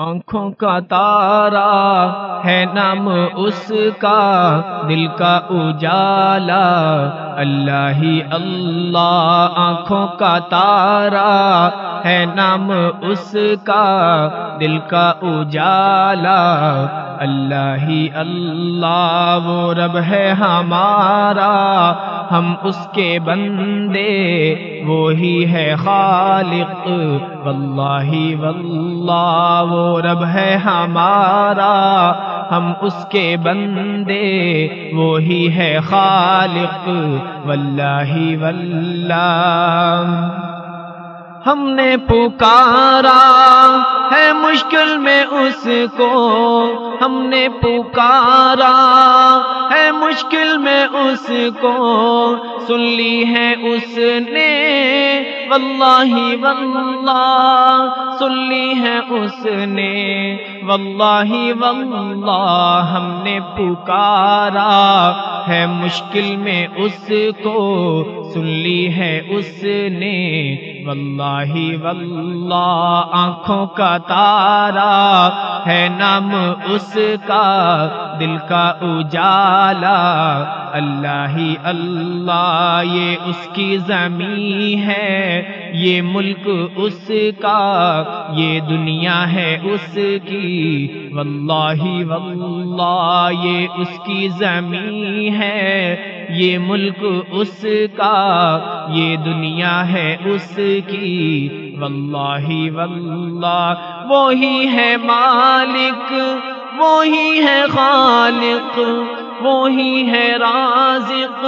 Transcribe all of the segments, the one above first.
آنکھوں کا تارا ہے نام اس کا، دل کا اجالا، اللہ ہی اللہ، آنکھوں کا تارا ہے نام اس کا، دل کا اجالا، اللہ ہی اللہ، وہ رب ہے ہمارا ہم اس کے بندے، وہی ہے خالق۔ واللہ واللہ، وہ رب ہے ہمارا۔ ہم اس کے بندے، وہی ہے خالق۔ واللہ واللہ۔ ہم نے پکارا۔ ہے مشکل میں اس کو ہم نے پکارا ہے مشکل میں اس کو سن لی ہے اس نے واللہ واللہ سن لی ہے اس نے واللہ واللہ ہم نے پکارا ہے مشکل میں اس کو سن لی ہے اس نے واللہ واللہ، آنکھوں کا تارا ہے نام اس کا، دل کا اجالا۔ اللہ ہی اللہ، یہ اس کی زمین ہے، یہ ملک اس کا، یہ دنیا ہے اس کی۔ واللہ واللہ، یہ اس کی زمین ہے، یہ ملک اس کا، یہ دنیا ہے اس کی۔ واللہ واللہ وہی ہے مالک، وہی ہے خالق، وہی ہے رازق،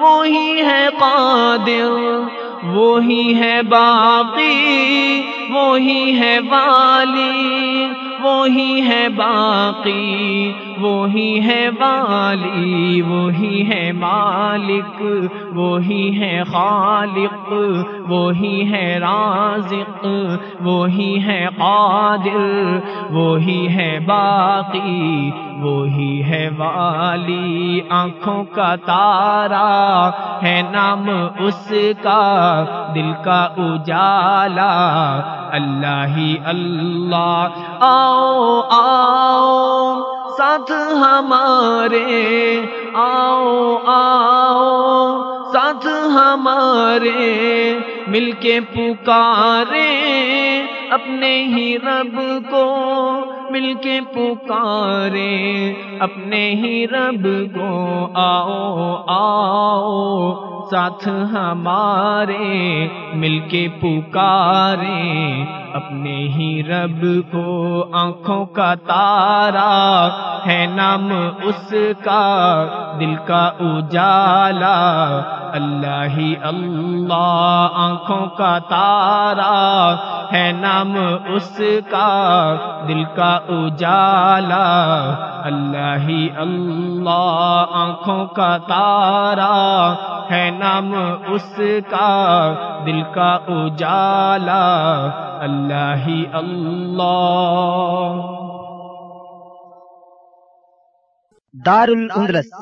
وہی ہے قادر، وہی ہے باقی، وہی ہے والی۔ وہی ہے باقی، وہی ہے والی، وہی ہے مالک، وہی ہے خالق، وہی ہے رازق، وہی ہے قادر، وہی ہے باقی وہی ہے والی آنکھوں کا تارا، ہے نام اس کا، دل کا اجالا۔ اللہ ہی اللہ۔ آؤ آؤ، ساتھ ہمارے۔ آؤ آؤ، ساتھ ہمارے۔ مل کے پکارے۔ اپنے ہی رب کو مل کے پکارے اپنے ہی رب کو آؤ آؤ ساتھ ہمارے، مل کے پکارے، اپنے ہی رب کو آنکھوں کا تارا ہے نام اس کا، دل کا اجالا، اللہ ہی اللہ آنکھوں کا تارا ہے نام اس کا، دل کا اجالا، اللہ ہی اللہ آنکھوں کا تارا ہے نام اس کا دل کا اجالا اللہ ہی اللہ۔ دار الاندلس